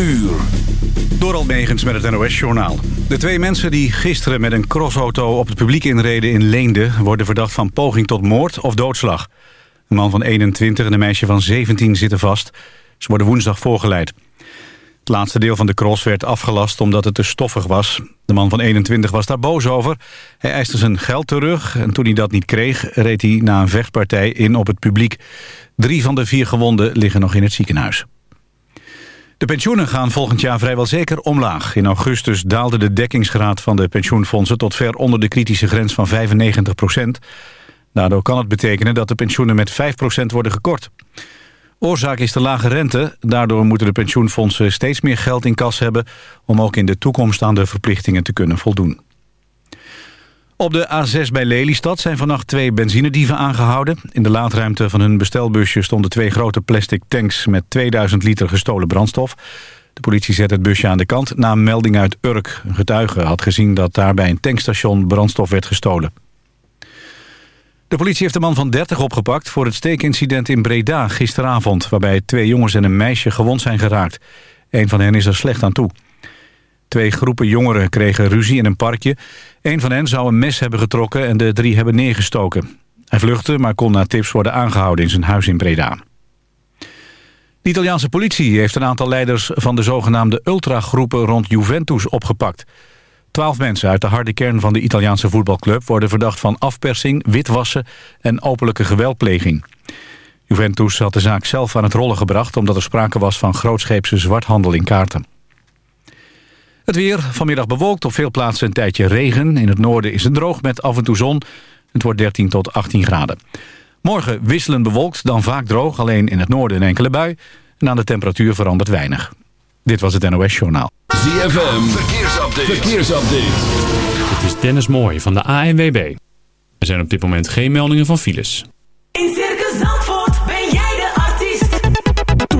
uur. Door met het NOS-journaal. De twee mensen die gisteren met een crossauto op het publiek inreden in Leende... worden verdacht van poging tot moord of doodslag. Een man van 21 en een meisje van 17 zitten vast. Ze worden woensdag voorgeleid. Het laatste deel van de cross werd afgelast omdat het te stoffig was. De man van 21 was daar boos over. Hij eiste zijn geld terug en toen hij dat niet kreeg... reed hij na een vechtpartij in op het publiek. Drie van de vier gewonden liggen nog in het ziekenhuis. De pensioenen gaan volgend jaar vrijwel zeker omlaag. In augustus daalde de dekkingsgraad van de pensioenfondsen... tot ver onder de kritische grens van 95 procent. Daardoor kan het betekenen dat de pensioenen met 5 procent worden gekort. Oorzaak is de lage rente. Daardoor moeten de pensioenfondsen steeds meer geld in kas hebben... om ook in de toekomst aan de verplichtingen te kunnen voldoen. Op de A6 bij Lelystad zijn vannacht twee benzinedieven aangehouden. In de laadruimte van hun bestelbusje stonden twee grote plastic tanks... met 2000 liter gestolen brandstof. De politie zet het busje aan de kant na een melding uit Urk. Een getuige had gezien dat daar bij een tankstation brandstof werd gestolen. De politie heeft een man van 30 opgepakt voor het steekincident in Breda gisteravond... waarbij twee jongens en een meisje gewond zijn geraakt. Een van hen is er slecht aan toe. Twee groepen jongeren kregen ruzie in een parkje. Een van hen zou een mes hebben getrokken en de drie hebben neergestoken. Hij vluchtte, maar kon na tips worden aangehouden in zijn huis in Breda. De Italiaanse politie heeft een aantal leiders van de zogenaamde ultragroepen rond Juventus opgepakt. Twaalf mensen uit de harde kern van de Italiaanse voetbalclub worden verdacht van afpersing, witwassen en openlijke geweldpleging. Juventus had de zaak zelf aan het rollen gebracht omdat er sprake was van grootscheepse zwarthandel in kaarten. Het weer, vanmiddag bewolkt, op veel plaatsen een tijdje regen. In het noorden is het droog met af en toe zon. Het wordt 13 tot 18 graden. Morgen wisselend bewolkt, dan vaak droog. Alleen in het noorden een enkele bui. En aan de temperatuur verandert weinig. Dit was het NOS Journaal. ZFM, verkeersupdate. verkeersupdate. Het is Dennis Mooij van de ANWB. Er zijn op dit moment geen meldingen van files.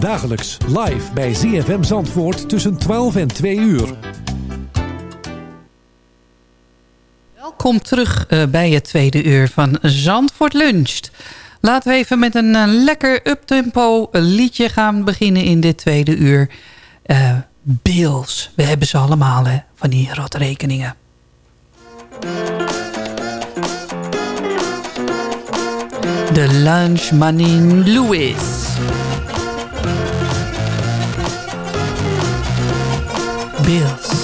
Dagelijks live bij ZFM Zandvoort tussen 12 en 2 uur. Welkom terug eh, bij het tweede uur van Zandvoort Luncht. Laten we even met een eh, lekker uptempo liedje gaan beginnen in dit tweede uur. Eh bills, we hebben ze allemaal hè, van die rotrekeningen. De Lunch Money Lewis. Bills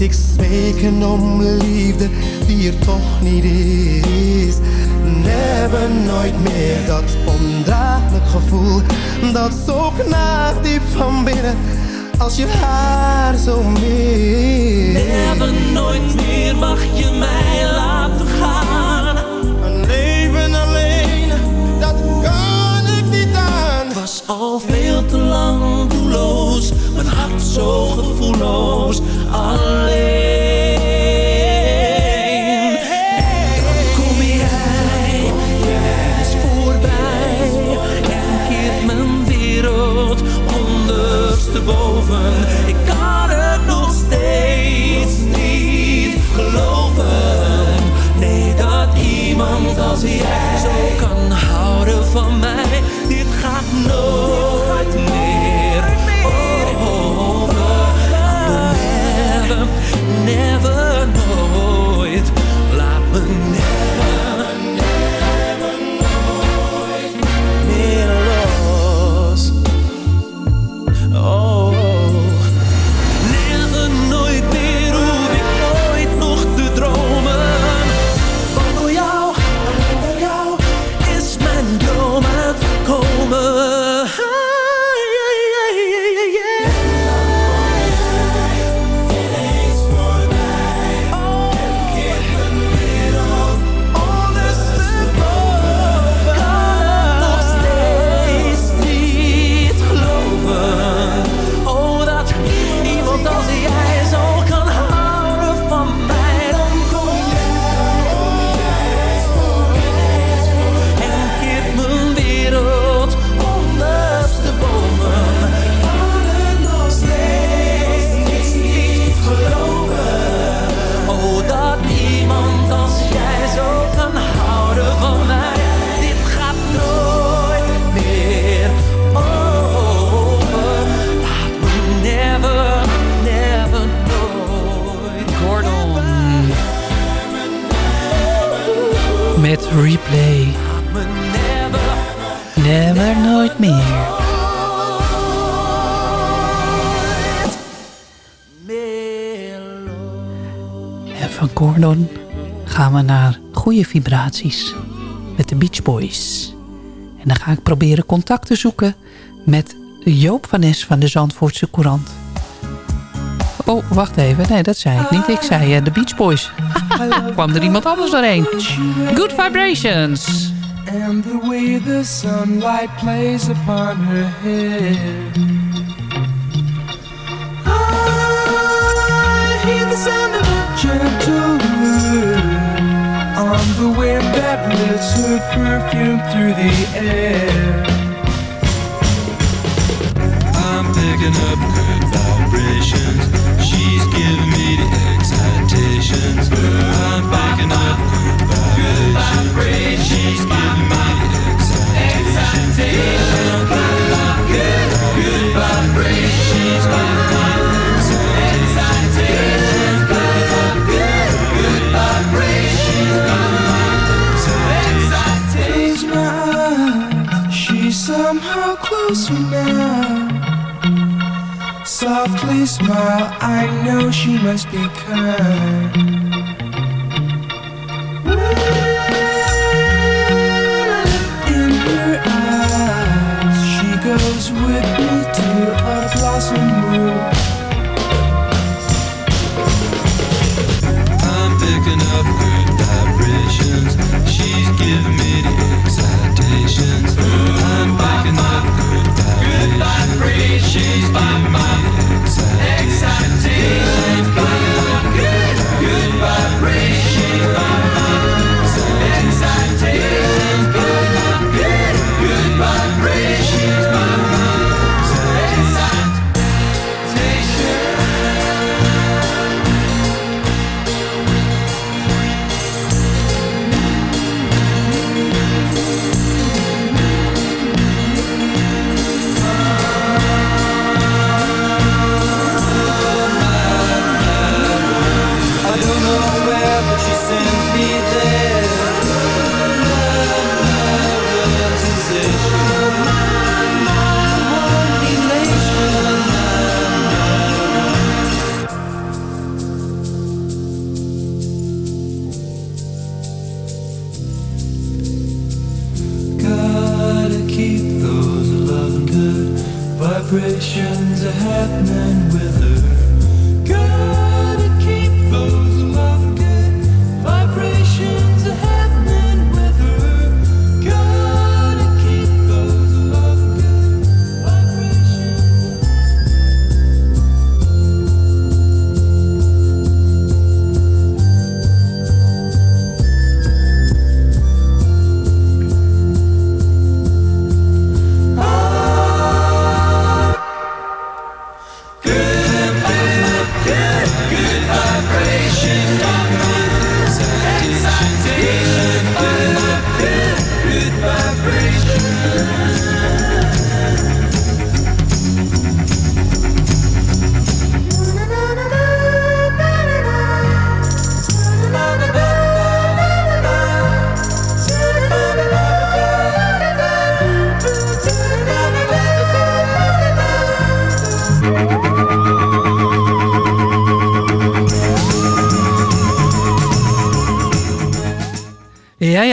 ik smeken om liefde die er toch niet is. Never nooit meer dat ondraaglijk gevoel dat zo naar diep van binnen als je haar zo mist. Never nooit meer mag je mij laten gaan. Een leven alleen, dat kan ik niet aan. Was al veel te lang zo gevoelloos alleen. vibraties met de Beach Boys. En dan ga ik proberen contact te zoeken met Joop van Es van de Zandvoortse Courant. Oh, wacht even. Nee, dat zei ik niet. Ik zei eh, de Beach Boys. Kwam er iemand anders doorheen? Good vibrations. And the way the sunlight plays upon her head. The wind that lifts her perfume through the air. I'm picking up now. Softly smile, I know she must be kind.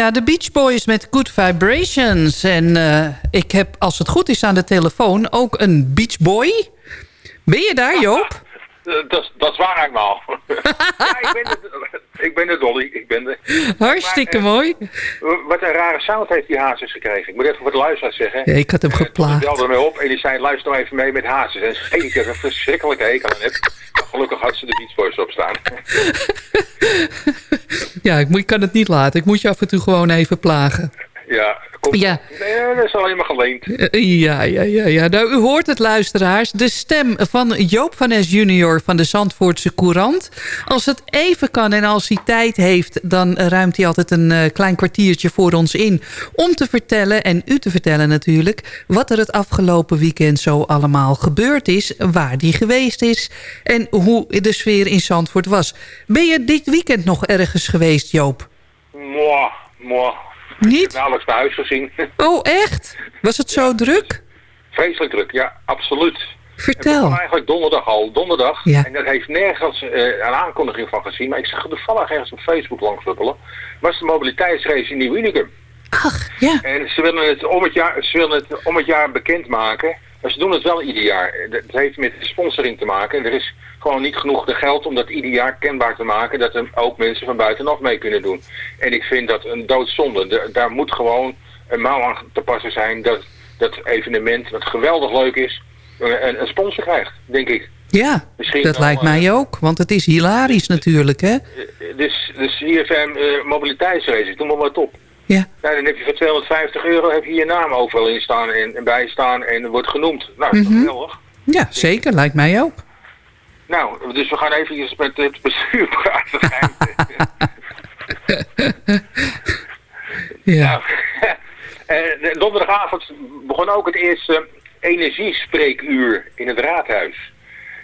Ja, de Beach Boys met Good Vibrations. En eh, ik heb, als het goed is aan de telefoon, ook een Beach Boy. Ben je daar, Joop? Dat, is- dat is waar eigenlijk wel. ja, ik ben, ik ben de Dolly. Ik ben de, Hartstikke Maar, eh, mooi. Wat een rare sound heeft die Hazes gekregen. Ik moet even voor de luisteraars zeggen. Ja, ik had hem Die geplaatst. belde mij op en die zei, luister nou even mee met Hazes. En zei ik er een verschrikkelijke hekel aan heb. Maar gelukkig had ze de Beach Boys opstaan. Ja, ik, moet, ik kan het niet laten. Ik moet je af en toe gewoon even plagen. ja, komt. Ja. Nee, dat is alleen maar geleend. Eh, Ja, ja, ja, ja. Nou, u hoort het, luisteraars. De stem van Joop van Es junior van de Zandvoortse Courant. Als het even kan en als hij tijd heeft... dan ruimt hij altijd een eh, klein kwartiertje voor ons in... om te vertellen, en u te vertellen natuurlijk... wat er het afgelopen weekend zo allemaal gebeurd is... waar die geweest is en hoe de sfeer in Zandvoort was. Ben je dit weekend nog ergens geweest, Joop? Mwah, mwah. Niet? Ik heb nauwelijks mijn huis gezien. Oh, echt? Was het zo druk? Vreselijk druk, ja, absoluut. Vertel. Het begon eigenlijk donderdag al, donderdag. Ja. En dat heeft nergens eh, een aankondiging van gezien. Maar ik zag toevallig ergens op Facebook langsluppelen. Was de mobiliteitsrace in Nieuw Unicum. Ach, ja. En ze willen het om het jaar, ze willen het om het jaar bekendmaken. Maar ze doen het wel ieder jaar. Dat heeft met sponsoring te maken. Er is gewoon niet genoeg de geld om dat ieder jaar kenbaar te maken. Dat er ook mensen van buitenaf mee kunnen doen. En ik vind dat een doodzonde. Da- daar moet gewoon een mouw aan te passen zijn. Dat dat evenement, wat geweldig leuk is, een, een sponsor krijgt, denk ik. Ja, Misschien dat lijkt eh, mij ook. Want het is hilarisch natuurlijk, hè? Dus, dus IFM eh mobiliteitsraces, noem maar wat op. Ja. Nou, dan heb je voor 250 euro heb je je naam overal in staan en, en bij staan en wordt genoemd. Nou, dat is toch Mhm. geweldig. Ja, zeker. Lijkt mij ook. Nou, dus we gaan even met het bestuur praten. Ja. Eh, de- donderdagavond begon ook het eerste energiespreekuur in het raadhuis.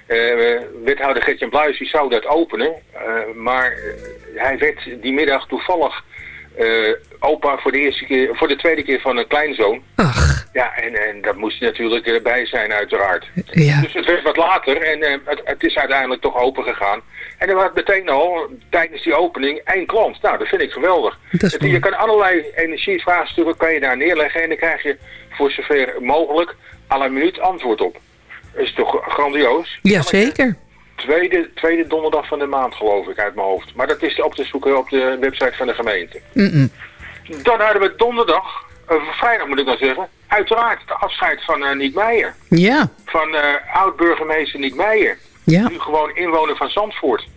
Eh, wethouder Gertjan Bluis die zou dat openen, eh, maar eh, hij werd die middag toevallig eh, opa voor de, eerste keer, voor de tweede keer van een kleinzoon. Ach. Ja, en, en dat moest hij natuurlijk erbij zijn uiteraard. Ja. Dus het werd wat later en eh, het, het is uiteindelijk toch open gegaan. En er was meteen al, tijdens die opening, één klant. Nou, dat vind ik geweldig. Dat is Het- je kan allerlei energievraagstukken kan je daar neerleggen en dan krijg je voor zover mogelijk à la minuut antwoord op. Dat is toch grandioos? Ja, zeker. Tweede, tweede donderdag van de maand geloof ik uit mijn hoofd. Maar dat is op te zoeken op de website van de gemeente. Dan hadden we donderdag, eh, vrijdag moet ik dan zeggen, uiteraard het afscheid van Niek Meijer. Ja, Van eh, oud-burgemeester Niek Meijer. ja. Nu gewoon inwoner van Zandvoort.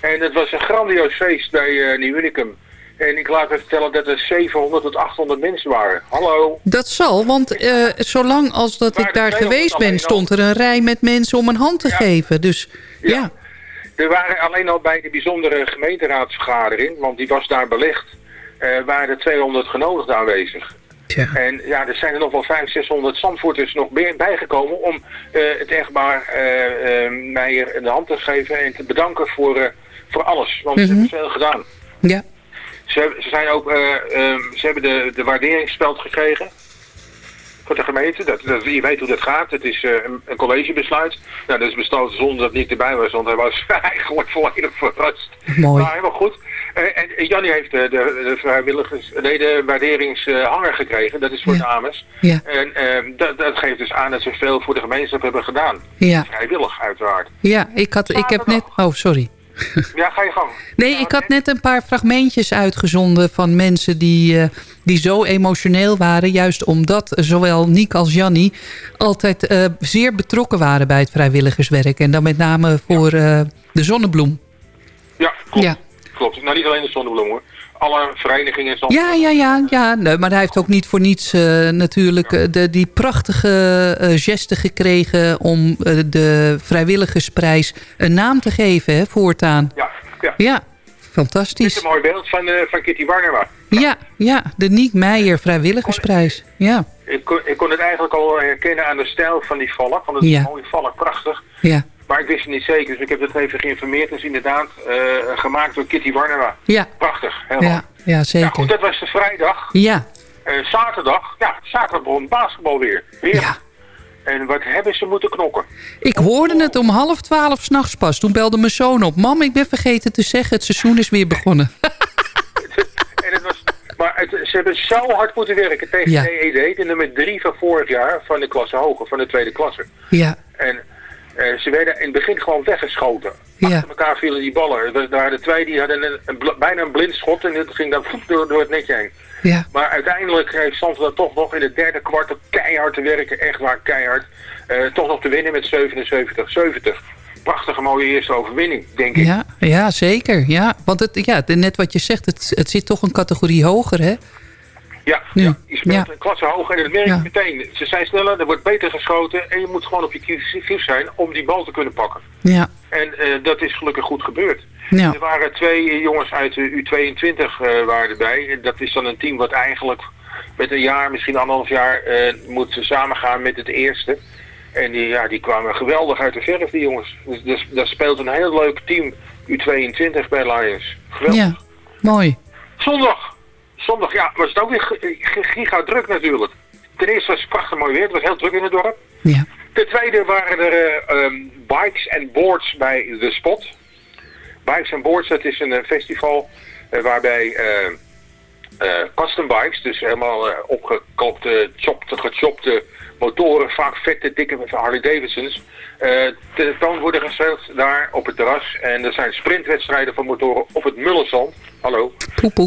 En het was een grandioos feest bij eh Nieuw Unicum. En ik laat me vertellen dat er 700 tot 800 mensen waren. Hallo. Dat zal, want eh, zolang als dat ik daar geweest ben... stond er een rij met mensen om een hand te geven. Dus ja. Er waren alleen al bij de bijzondere gemeenteraadsvergadering, want die was daar belegd, eh, waren er 200 genodigden aanwezig. En ja, er zijn er nog wel 500, 600 Zandvoorters nog bij- bijgekomen om eh, het eh eh, Meijer de hand te geven en te bedanken voor, voor alles. Want ze Mhm. hebben veel gedaan. Ja. Ze, ze, zijn ook, eh, ehm, ze hebben de, de waarderingsspeld gekregen van de gemeente. Dat, dat, je weet hoe dat gaat. Het is eh, een, een collegebesluit. Nou, dat is besloten zonder dat Nick erbij was, want hij was eigenlijk volledig verrast. Mooi. Maar helemaal goed. Eh, en, Jannie heeft de, de, vrijwilligers, nee, de waarderingshanger gekregen. Dat is voor dames. Ja. En ehm, dat, dat geeft dus aan dat ze veel voor de gemeenschap hebben gedaan. Ja. Vrijwillig, uiteraard. Ja, ik, had, ik heb net... Oh, sorry. Ja, ga je gang. Nee, ik had net een paar fragmentjes uitgezonden van mensen die, eh, die zo emotioneel waren. Juist omdat zowel Niek als Jannie altijd eh, zeer betrokken waren bij het vrijwilligerswerk. En dan met name voor eh, de zonnebloem. Ja, klopt. Ja. klopt. Nou, niet alleen de zonnebloem hoor. Alle verenigingen en zo. Ja, ja, ja. ja nee, maar hij heeft ook niet voor niets eh, natuurlijk eh, de, die prachtige eh, geste gekregen... om de vrijwilligersprijs een naam te geven, hè, voortaan. Ja, ja. Ja, Dit fantastisch. is een mooi beeld van, van Kitty Warnerma. Ja, ja, de Niek Meijer vrijwilligersprijs. Ja, Ik kon, ik kon het eigenlijk al herkennen aan de stijl van die valk. Want het is Ja. een mooie valk, prachtig. ja, Maar ik wist het niet zeker, dus ik heb het even geïnformeerd. Het is inderdaad eh, gemaakt door Kitty Warnerma. ja, Prachtig, helemaal. ja, ja Ja, zeker. goed, dat was de vrijdag. Ja, Eh, zaterdag, ja, zaterdag begon basketbal weer. Weer. En wat hebben ze moeten knokken? ik hoorde het om half twaalf s'nachts pas. Toen belde mijn zoon op. Mam, ik ben vergeten te zeggen, het seizoen is weer begonnen. En het was, maar het, ze hebben zo hard moeten werken tegen Ja. DED, de nummer drie van vorig jaar, van de klasse hoger, van de tweede klasse. Ja, En eh, ze werden in het begin gewoon weggeschoten. ja, Achter elkaar vielen die ballen. Er waren- twee die hadden een, bijna een blind schot en het ging dan voet door, door het netje heen. ja. Maar uiteindelijk heeft Zandvoort dan toch nog in het derde kwart keihard te werken, echt waar keihard. eh, toch nog te winnen met 77-70. Prachtige mooie eerste overwinning, denk ik. Ja, ja, zeker. Ja, want het, ja, net wat je zegt, het, het zit toch een categorie hoger, hè? Ja, ja, je speelt Ja. een klasse hoog en dat je Ja. meteen. Ze zijn sneller, er wordt beter geschoten en je moet gewoon objectief zijn om die bal te kunnen pakken. Ja, En eh, dat is gelukkig goed gebeurd. Ja. Er waren twee jongens uit de U22 eh, waren erbij. En dat is dan een team wat eigenlijk met een jaar, misschien anderhalf jaar, eh, moet samengaan met het eerste. En die, ja, die kwamen geweldig uit de verf, die jongens. Dus, dus daar speelt een heel leuk team U22 bij Lions. Geweldig. ja. Mooi. Zondag. Zondag, ja, was het ook weer gi- giga druk natuurlijk. Ten eerste was het prachtig mooi weer. Het was heel druk in het dorp. Ja. Ten tweede waren er eh, ehm, bikes en boards bij The Spot. Bikes en boards, dat is een eh, festival eh, waarbij eh, eh, custom bikes, dus helemaal eh, opgekopte, chopte, gechopte motoren, vaak vette, dikke Harley Davidsons, eh tentoon worden gesteld daar op het terras. En er zijn sprintwedstrijden van motoren op het Mullenzand. Hallo.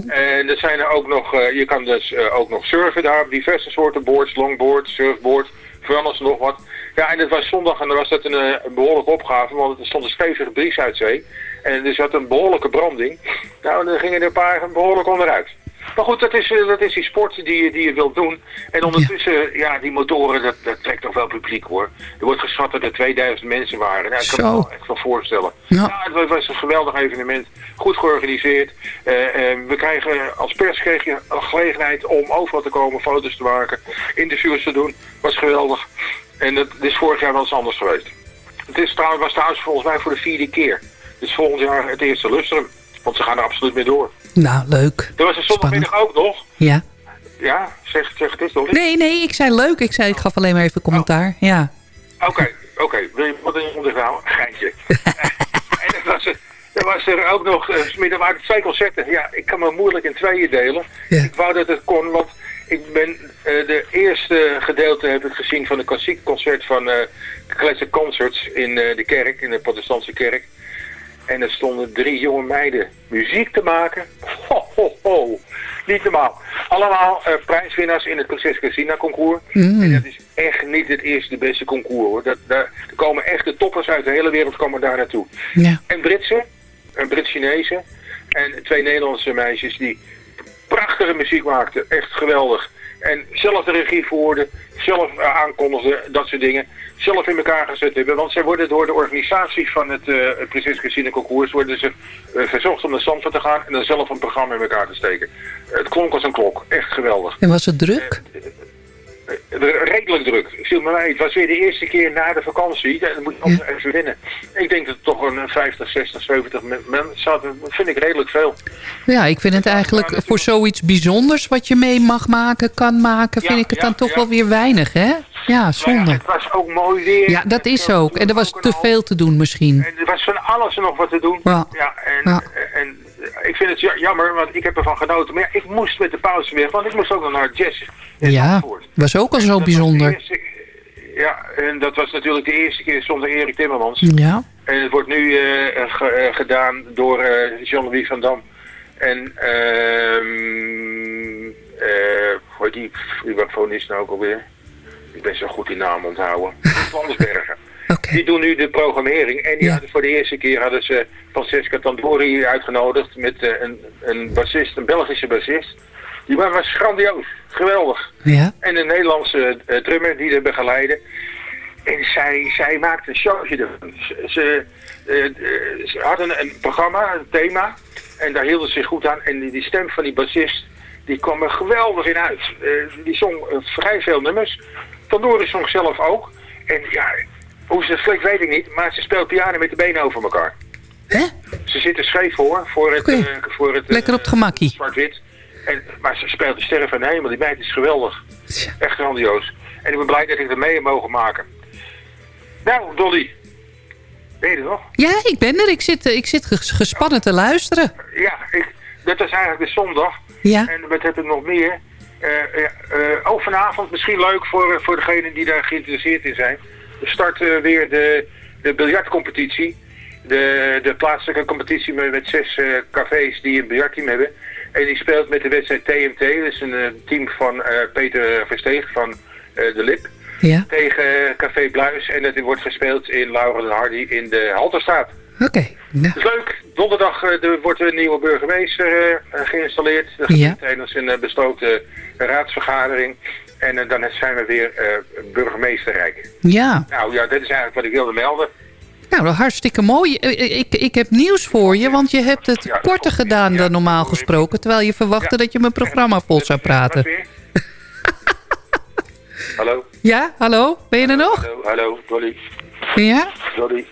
En er zijn er ook nog, eh, je kan dus eh, ook nog surfen daar op diverse soorten boards, longboard, surfboard, voor alles nog wat. Ja, en het was zondag en dan was dat een, eh, een behoorlijke opgave, want er stond een stevige bries uit zee. En er zat een behoorlijke branding. Nou, en dan gingen er een paar behoorlijk onderuit. Maar goed, dat is, eh, dat is die sport die, je- die je wilt doen. En ondertussen, ja, die motoren, dat, dat trekt toch wel publiek hoor. Er wordt geschat dat er 2000 mensen waren. Nou, ik kan me Zo. wel echt wel voorstellen. Ja. Het was- een geweldig evenement. Goed georganiseerd. Eh, eh, we krijgen als pers kreeg je een gelegenheid om overal te komen, foto's te maken, interviews te doen. Was geweldig. En dat is vorig jaar wel eens anders geweest. Het is trouwens, was trouwens volgens mij voor de vierde keer. Dus volgend jaar het eerste lustrum. Want ze gaan er absoluut mee door. Nou, leuk. Er was een zondagmiddag ook nog. Ja. Ja, zeg, zeg het eens. Nee, nee, ik zei leuk. Ik zei, ik gaf alleen maar even commentaar. Ja. Oké, oké. Wil je wat in je houden? Geintje. en dan was, er, was er ook nog, uh, er waren twee concerten. Ja, ik kan me moeilijk in tweeën delen. Ik wou dat het kon, want ik ben eh, de eerste gedeelte heb ik gezien van een klassiek concert van uh, Classic Concerts in de kerk, in de protestantse kerk. En er stonden drie jonge meiden muziek te maken. Ho, ho, ho. Niet normaal. Allemaal eh, prijswinnaars in het Prinses Casina concours. En dat is echt niet het eerste beste concours hoor. Dat, daar, er komen echt de toppers uit de hele wereld komen daar naartoe. Ja. En Britse, een Brits-Chinese en twee Nederlandse meisjes die prachtige muziek maakten. Echt geweldig. En zelf de regie voerden, zelf eh, aankondigden, dat soort dingen. Zelf in elkaar gezet hebben. Want zij worden door de organisatie van het uh, Prinses Christine Concours... worden ze uh, verzocht om naar Zandvoort te gaan en dan zelf een programma in elkaar te steken. het klonk als een klok. Echt geweldig. En was het druk? Redelijk druk. Viel me. Het was weer de eerste keer na de vakantie. Dan moet je altijd ja. even winnen. Ik denk dat het toch een 50, 60, 70 mensen. Dat vind ik redelijk veel. Ja, ik vind het eigenlijk voor zoiets bijzonders wat je mee mag maken, kan maken, vind ja, ik het dan toch wel weer weinig, hè? Ja, zonde. het was ook mooi weer. Ja, dat is ook. En er was te veel te doen misschien. En er was van alles nog wat te doen. Ja, en, en ik vind het jammer, want ik heb ervan genoten. Maar ja, ik moest met de pauze weg, want ik moest ook nog naar jazz. Ja, was ook al zo bijzonder. Eerste, ja, en dat was natuurlijk de eerste keer zonder Erik Timmermans. Ja. En het wordt nu uh, ge, gedaan door uh, Jean-Louis van Dam. En, ehm uh, hoe die is nou ook alweer? Ik ben zo goed die naam onthouden. Landsbergen. Okay. Die doen nu de programmering. En die ja. hadden voor de eerste keer hadden ze Francesca Tandori uitgenodigd met uh, een, een bassist, een Belgische bassist. Die was grandioos, geweldig. Ja. En een Nederlandse uh, drummer die de begeleidde. En zij, zij maakte een showje ervan. Ze, ze, uh, ze hadden een programma, een thema. En daar hielden ze zich goed aan. En die, die stem van die bassist, die kwam er geweldig in uit. die zong vrij veel nummers. Tandori zong zelf ook. En ja, hoe ze flikt weet ik niet, maar ze speelt piano met de benen over elkaar. Hè? Ze zit er scheef voor, voor het, okay. uh, voor het Lekker op het gemakkie. zwart-wit. Maar ze speelt de sterren van de hemel, die meid is geweldig. Echt grandioos. En ik ben blij dat ik er mee heb mogen maken. Nou, Dolly. Ben je er nog? Ja, ik ben er. Ik zit, ik zit gespannen te luisteren. Ja, ik, dat was eigenlijk de zondag. Ja. En wat heb ik nog meer? Uh, uh, ook vanavond misschien leuk voor, voor degenen die daar geïnteresseerd in zijn start uh, weer de, de biljartcompetitie. De, de plaatselijke competitie met, met zes uh, cafés die een biljartteam hebben. En die speelt met de wedstrijd TMT. Dat is een uh, team van uh, Peter Versteeg van De Lip. Ja. Tegen Café Bluis. En dat wordt gespeeld in Laura de Hardy in de Halterstraat. Oké. Okay. Is leuk. Donderdag er wordt een nieuwe burgemeester geïnstalleerd. Dat ja. tijdens een besloten raadsvergadering. En uh, dan zijn we weer uh, burgemeesterrijk. Ja. Nou ja, dit is eigenlijk wat ik wilde melden. Nou, hartstikke mooi. Ik, ik heb nieuws voor je, want je hebt het ja, korter gedaan dan normaal gesproken... terwijl je verwachtte dat je mijn programma vol zou praten. hallo? Ja, hallo? Ben je er nog? Hallo, hallo, Dolly. Ja? Dolly.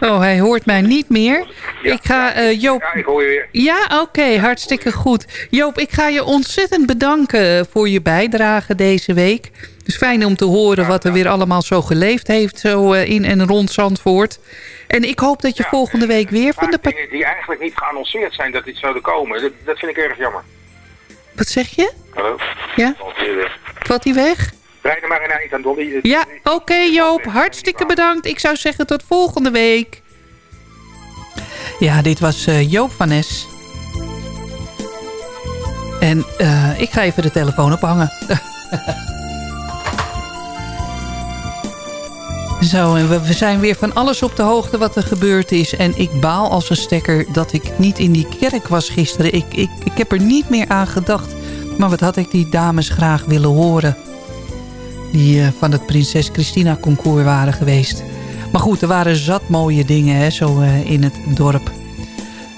Oh, hij hoort mij niet meer. Ja, ik ga uh, Joop... Ja, ik hoor je weer. Ja, oké, okay, hartstikke goed. Joop, ik ga je ontzettend bedanken voor je bijdrage deze week. Het is fijn om te horen wat er weer allemaal zo geleefd heeft... zo uh, in en rond Zandvoort. En ik hoop dat je volgende week weer van de... dingen die eigenlijk niet geannonceerd zijn dat dit zouden komen. Dat, dat vind ik erg jammer. Wat zeg je? Hallo? Ja? Valt hij weg? Rijd er maar een eind aan Dolly. Ja, oké okay, Joop. Hartstikke bedankt. Ik zou zeggen tot volgende week. Ja, dit was uh, Joop van Nes. En uh, ik ga even de telefoon ophangen. Zo, en we, we zijn weer van alles op de hoogte wat er gebeurd is. En ik baal als een stekker dat ik niet in die kerk was gisteren. Ik, ik, ik heb er niet meer aan gedacht. Maar wat had ik die dames graag willen horen die uh, van het Prinses Christina concours waren geweest. Maar goed, er waren zat mooie dingen hè, zo uh, in het dorp.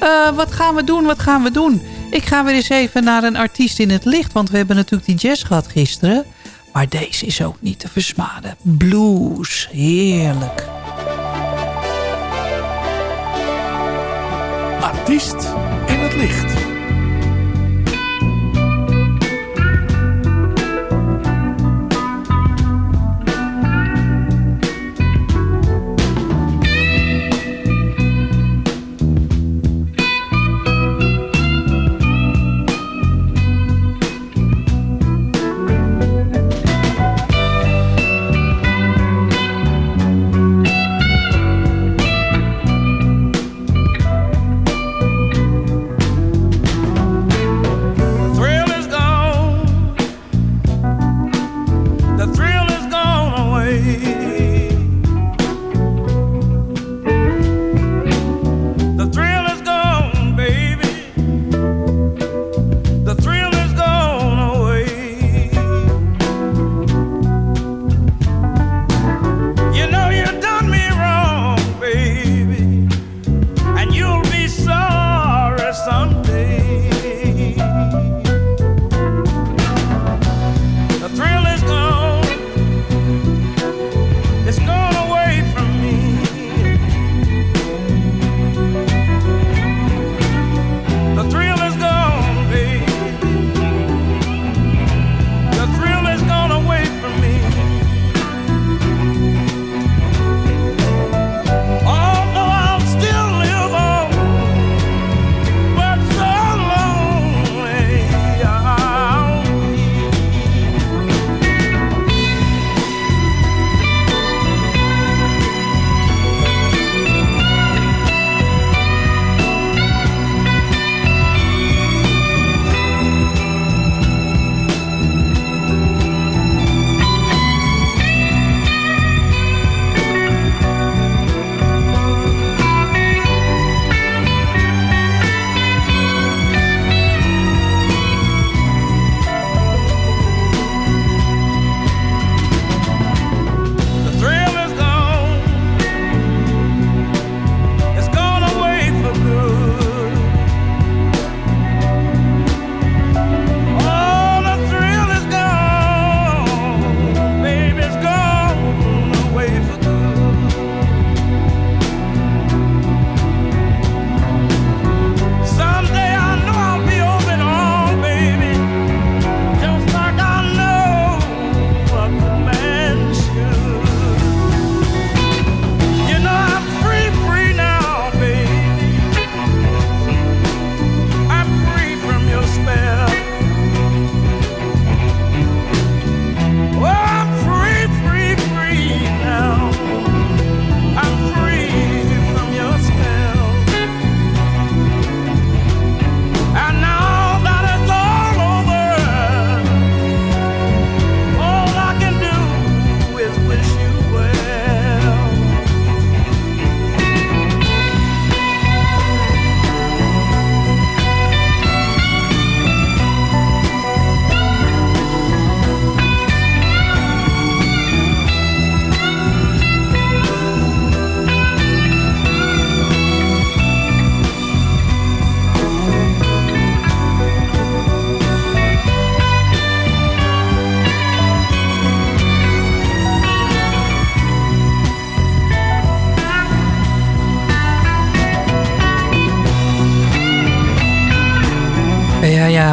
Uh, wat gaan we doen, wat gaan we doen? Ik ga weer eens even naar een artiest in het licht... want we hebben natuurlijk die jazz gehad gisteren. Maar deze is ook niet te versmaden. Blues, heerlijk. Artiest in het licht.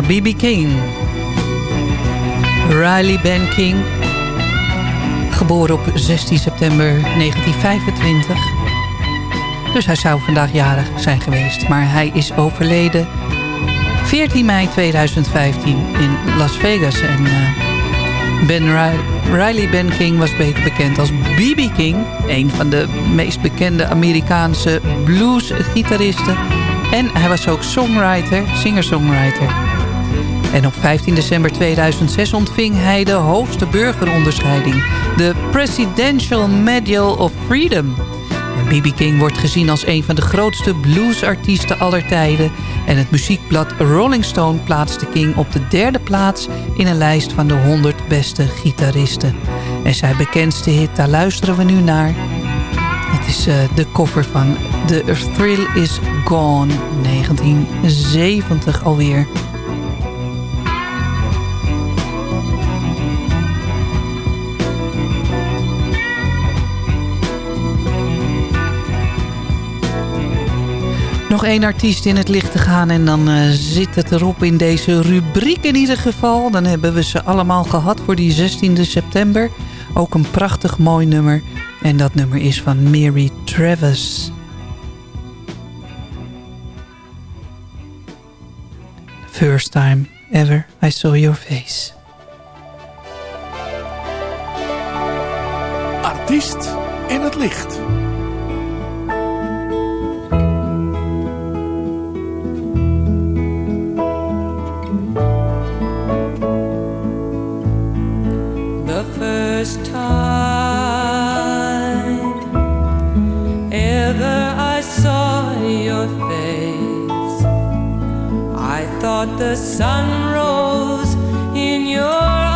B.B. King. Riley Ben King. Geboren op 16 september 1925. Dus hij zou vandaag jarig zijn geweest. Maar hij is overleden 14 mei 2015 in Las Vegas. En eh, Ben Ri- Riley Ben King was beter bekend als B.B. King. Een van de meest bekende Amerikaanse bluesgitaristen. En hij was ook songwriter, singer-songwriter. En op 15 december 2006 ontving hij de hoogste burgeronderscheiding. De Presidential Medal of Freedom. B.B. King wordt gezien als een van de grootste bluesartiesten aller tijden. En het muziekblad Rolling Stone plaatste King op de derde plaats... in een lijst van de 100 beste gitaristen. En zijn bekendste hit, daar luisteren we nu naar. Het is eh, de cover van The Thrill Is Gone, 1970 alweer. Nog één artiest in het licht te gaan en dan eh, zit het erop in deze rubriek in ieder geval. Dan hebben we ze allemaal gehad voor die 16 september. Ook een prachtig mooi nummer. En dat nummer is van Mary Travis. First time ever I saw your face. Artiest in het licht. Face. I thought the sun rose in your eyes,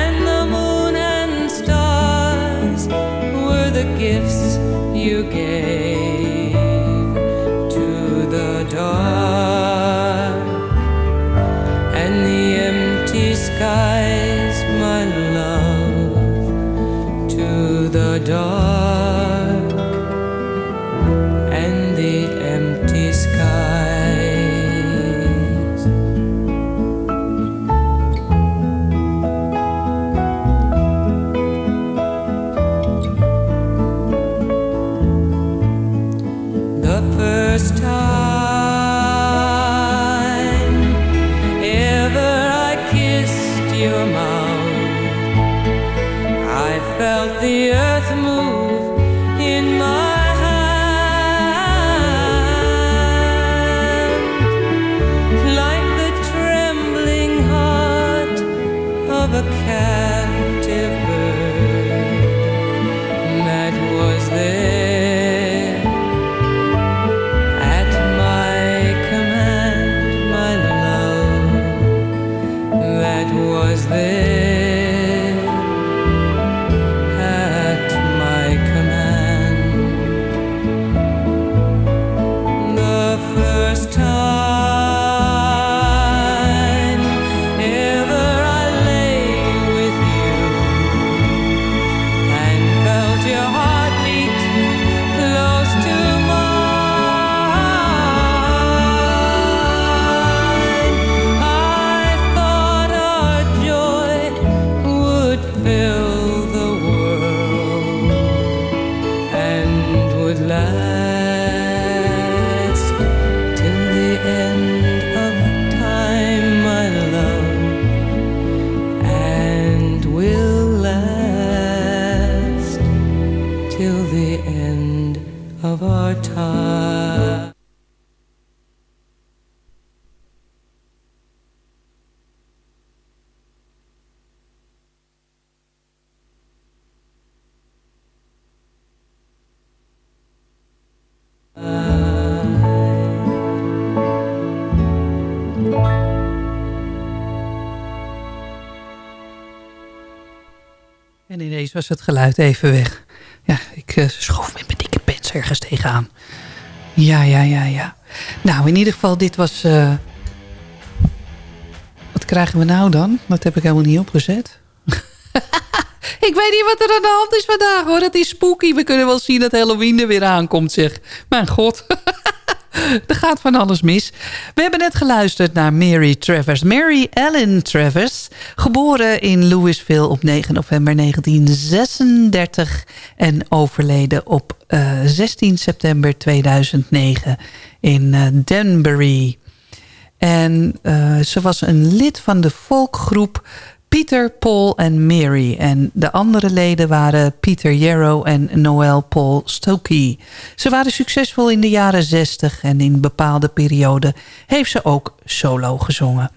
and the moon and stars were the gifts you gave to the dark and the empty skies, was het geluid even weg. Ja, ik eh, schoof met mijn dikke pens ergens tegenaan. Ja, ja, ja, ja. Nou, in ieder geval, dit was... eh, Wat krijgen we nou dan? Dat heb ik helemaal niet opgezet. Ik weet niet wat er aan de hand is vandaag hoor. Het is spooky. We kunnen wel zien dat Halloween er weer aankomt zeg. Mijn god. er gaat van alles mis. We hebben net geluisterd naar Mary Travers. Mary Ellen Travers. Geboren in Louisville op 9 november 1936. En overleden op eh, 16 september 2009 in eh, Danbury. En eh, ze was een lid van de folkgroep Peter, Paul en Mary. En de andere leden waren Peter Yarrow en Noel Paul Stokey. Ze waren succesvol in de jaren 60 en in bepaalde perioden heeft ze ook solo gezongen.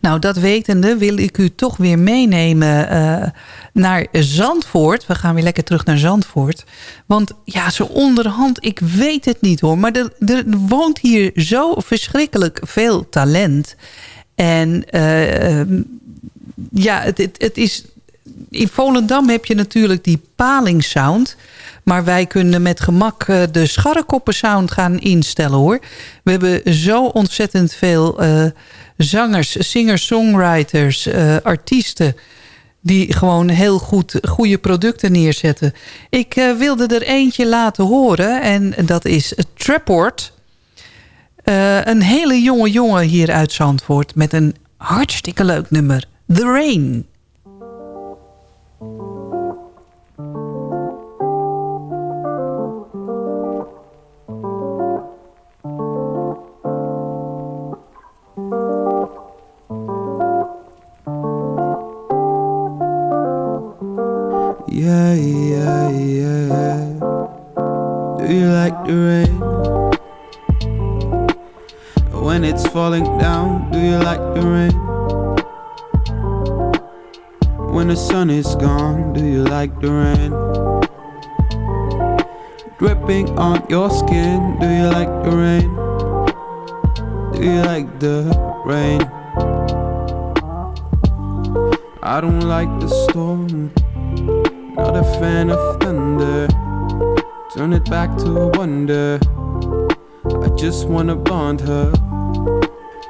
Nou, dat wetende wil ik u toch weer meenemen eh, naar Zandvoort. We gaan weer lekker terug naar Zandvoort. Want ja, zo onderhand, ik weet het niet hoor. Maar er, er woont hier zo verschrikkelijk veel talent. En eh, ja, het, het, is... In Volendam heb je natuurlijk die palingsound... Maar wij kunnen met gemak eh, de scharrekoppensound gaan instellen hoor. We hebben zo ontzettend veel uh, zangers, singer-songwriters, uh, artiesten... die gewoon heel goed goede producten neerzetten. Ik wilde er eentje laten horen en dat is Traport. een hele jonge jongen hier uit Zandvoort met een hartstikke leuk nummer. The Rain. Yeah, yeah, yeah. Do you like the rain? When it's falling down, do you like the rain? When the sun is gone, do you like the rain? Dripping on your skin, do you like the rain? Do you like the rain? I don't like the storm. Not a fan of thunder. Turn it back to a wonder. I just wanna bond her.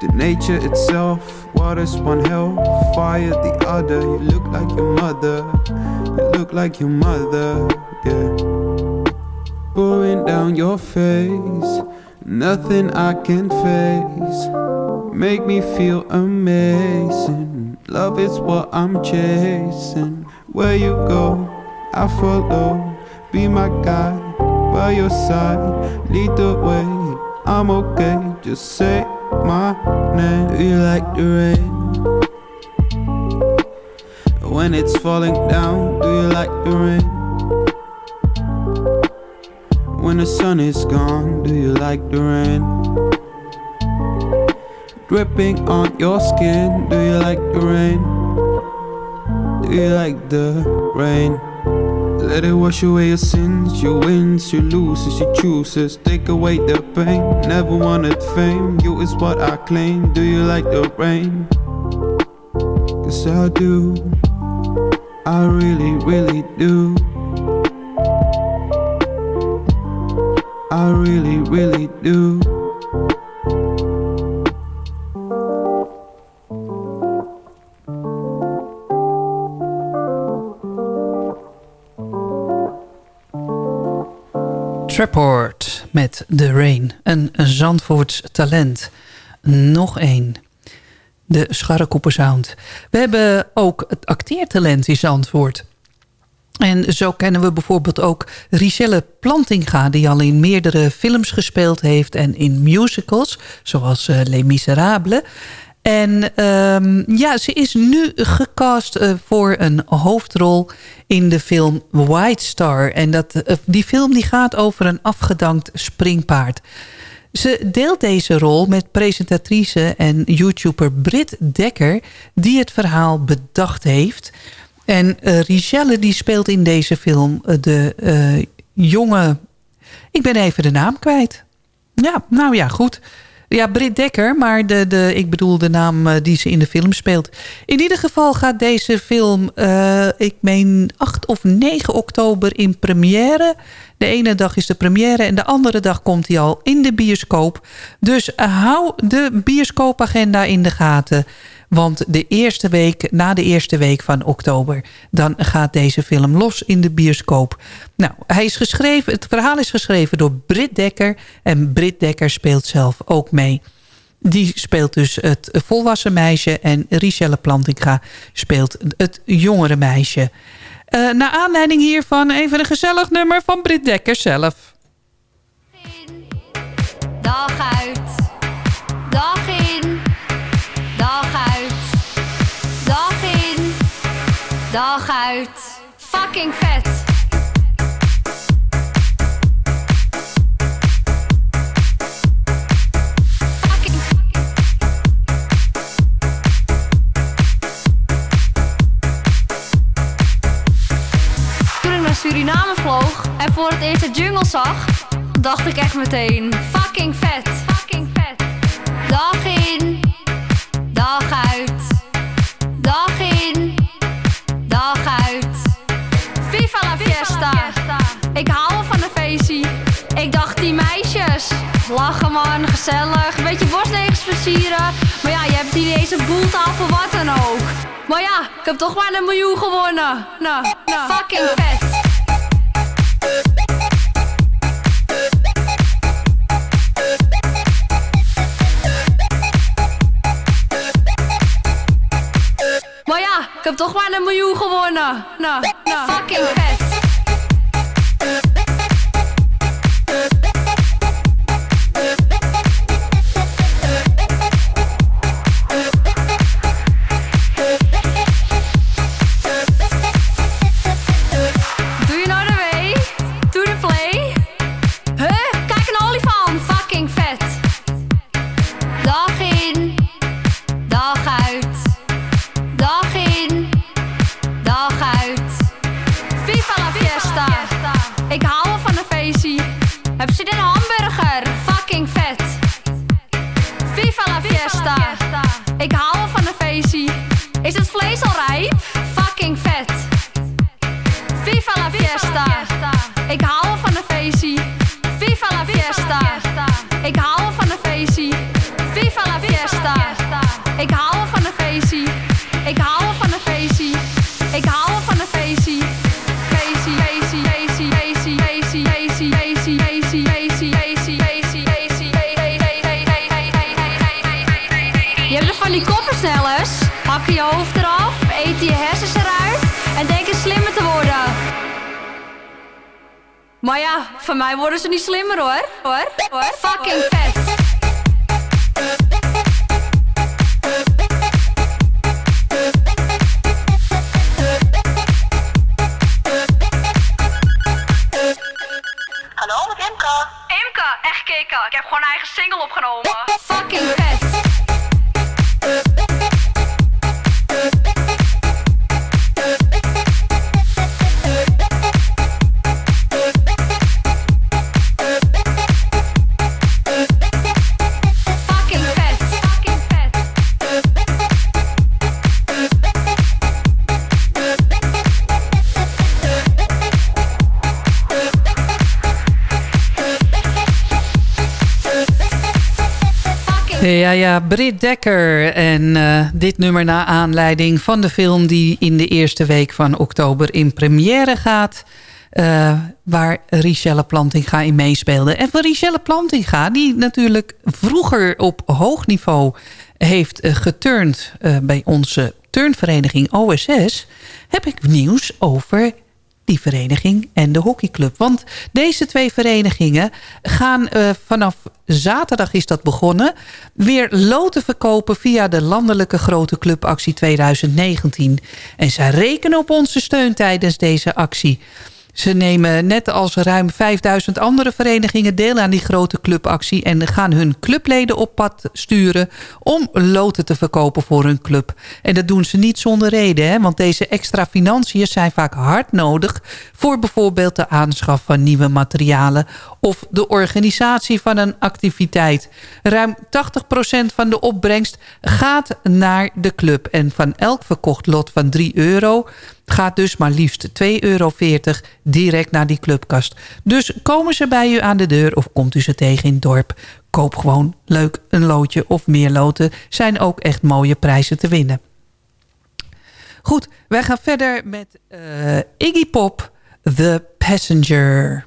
The nature itself, water's one hell, fire the other. You look like your mother. You look like your mother, yeah. Pouring down your face, nothing I can face. Make me feel amazing. Love is what I'm chasing. Where you go, I follow. Be my guide, by your side. Lead the way, I'm okay. Just say my name. Do you like the rain? When it's falling down, do you like the rain? When the sun is gone, do you like the rain? Dripping on your skin, do you like the rain? Do you like the rain? Let it wash away your sins, you wins, you loses, you chooses. Take away the pain, never wanted fame. You is what I claim. Do you like the rain? Cause I do, I really, really do. I really, really do. Traport met The Rain. Een Zandvoorts talent. Nog één. De Scharrekoppensound. We hebben ook het acteertalent in Zandvoort. En zo kennen we bijvoorbeeld ook Richelle Plantinga... die al in meerdere films gespeeld heeft en in musicals... zoals uh, Les Miserables... En um, ja, ze is nu gecast uh, voor een hoofdrol in de film White Star. En dat, uh, die film die gaat over een afgedankt springpaard. Ze deelt deze rol met presentatrice en YouTuber Britt Dekker... die het verhaal bedacht heeft. En uh, Richelle die speelt in deze film de jonge... Ik ben even de naam kwijt. Ja, nou ja, goed... Ja, Britt Dekker, maar de, de, ik bedoel de naam uh, die ze in de film speelt. In ieder geval gaat deze film, uh, ik meen 8 of 9 oktober in première. De ene dag is de première en de andere dag komt hij al in de bioscoop. Dus hou de bioscoopagenda in de gaten. Want de eerste week, na de eerste week van oktober... dan gaat deze film los in de bioscoop. Nou, hij is geschreven, het verhaal is geschreven door Britt Dekker. En Britt Dekker speelt zelf ook mee. Die speelt dus het volwassen meisje. En Richelle Plantinga speelt het jongere meisje. Uh, naar aanleiding hiervan even een gezellig nummer van Britt Dekker zelf. Dag uit, dag uit. Fucking vet. Toen ik naar Suriname vloog en voor het eerst de jungle zag, dacht ik echt meteen: fucking vet. Fucking vet. Dag in, dag uit. Dag in, dag uit. Viva la fiesta. Ik hou van een feestje. Ik dacht die meisjes. Lachen man, gezellig. Een beetje borstnegels versieren. Maar ja, je hebt niet eens een boeltafel, wat dan ook. Maar ja, ik heb toch maar een miljoen gewonnen. Nou, nou. Fucking vet. Heb toch maar een miljoen gewonnen. Nou, nou. Fucking vet. slimmer hoor. Ja, ja, Britt Dekker. En eh, dit nummer na aanleiding van de film... die in de eerste week van oktober in première gaat... eh, waar Richelle Plantinga in meespeelde. En van Richelle Plantinga, die natuurlijk vroeger op hoog niveau... heeft eh, geturnd bij onze turnvereniging OSS... heb ik nieuws over vereniging en de hockeyclub. Want deze twee verenigingen gaan eh, vanaf zaterdag is dat begonnen... weer loten verkopen via de landelijke grote clubactie 2019. En zij rekenen op onze steun tijdens deze actie. Ze nemen net als ruim 5000 andere verenigingen deel aan die grote clubactie... en gaan hun clubleden op pad sturen om loten te verkopen voor hun club. En dat doen ze niet zonder reden, hè? want deze extra financiën zijn vaak hard nodig... voor bijvoorbeeld de aanschaf van nieuwe materialen... of de organisatie van een activiteit. Ruim 80% van de opbrengst gaat naar de club. En van elk verkocht lot van 3 euro gaat dus maar liefst 2,40 euro direct naar die clubkast. Dus komen ze bij u aan de deur of komt u ze tegen in het dorp... koop gewoon leuk een loodje of meer loten. Zijn ook echt mooie prijzen te winnen. Goed, wij gaan verder met eh, Iggy Pop, The Passenger.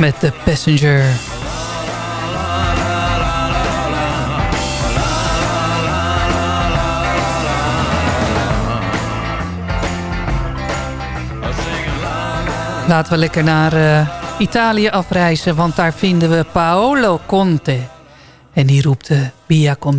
met de Passenger. Laten we lekker naar eh, Italië afreizen, want daar vinden we Paolo Conte. En die roept eh, de Bia con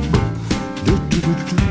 boom. Do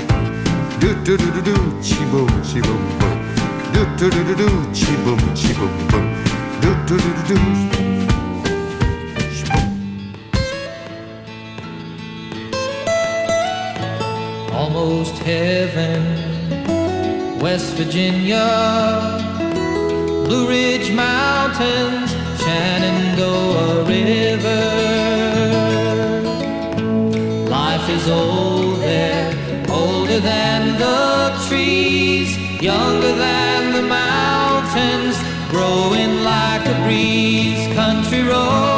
Do do do do do, chi boom, chi boom boom. Do do do do do, chi boom, chi boom boom. Do do do do do. almost heaven. West Virginia, Blue Ridge Mountains, Shenandoah River. Life is old than the trees, younger than the mountains, growing like a breeze. Country roads,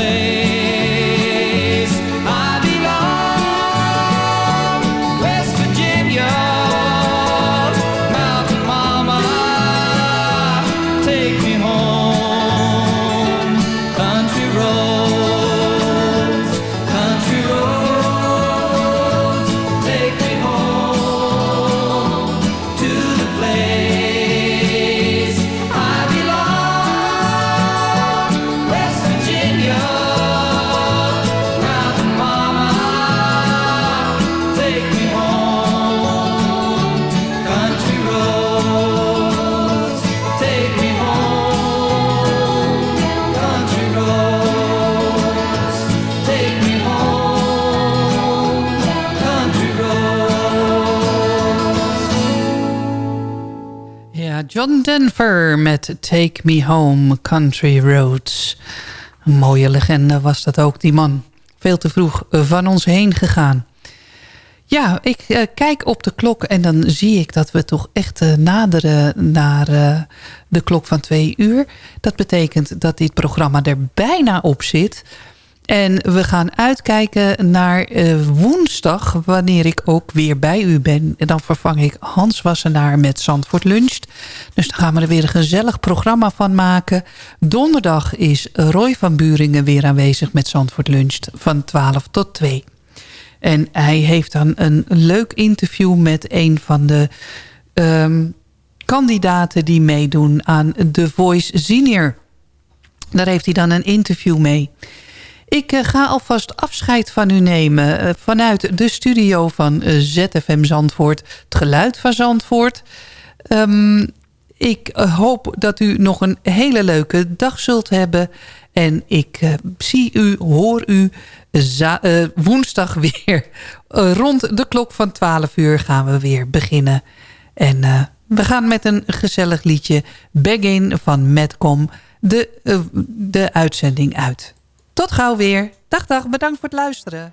the Take Me Home Country Roads. Een mooie legende was dat ook, die man. Veel te vroeg van ons heen gegaan. Ja, ik eh, kijk op de klok en dan zie ik dat we toch echt eh, naderen naar eh, de klok van twee uur. Dat betekent dat dit programma er bijna op zit. En we gaan uitkijken naar eh, woensdag, wanneer ik ook weer bij u ben. En dan vervang ik Hans Wassenaar met Zandvoort Luncht. Dus dan gaan we er weer een gezellig programma van maken. Donderdag is Roy van Buringen weer aanwezig met Zandvoort Luncht van 12 tot 2. En hij heeft dan een leuk interview met een van de ehm, kandidaten die meedoen aan The Voice Senior. Daar heeft hij dan een interview mee. Ik eh, ga alvast afscheid van u nemen eh, vanuit de studio van eh, ZFM Zandvoort. Het geluid van Zandvoort. Ehm, ik hoop dat u nog een hele leuke dag zult hebben. En ik zie u, hoor u woensdag weer. Rond de klok van 12 uur gaan we weer beginnen. En we gaan met een gezellig liedje Begin van Metcom de, de uitzending uit. Tot gauw weer. Dag, dag. Bedankt voor het luisteren.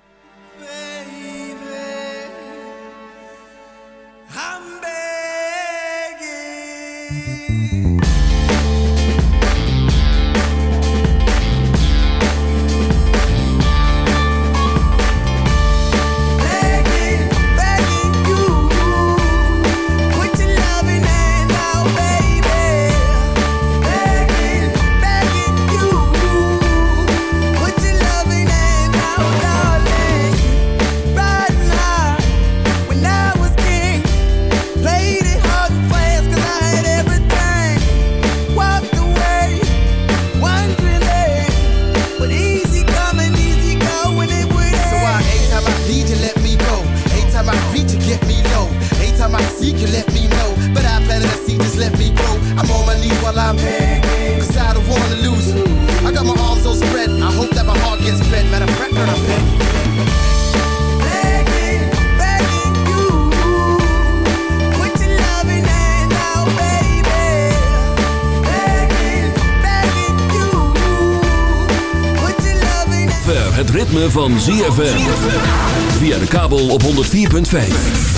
Begging. Cause I don't wanna lose. I got my arms so spread. I hope that my heart gets fed. Matter of fact, I'm het ritme van ZFM. Via de kabel op 104.5.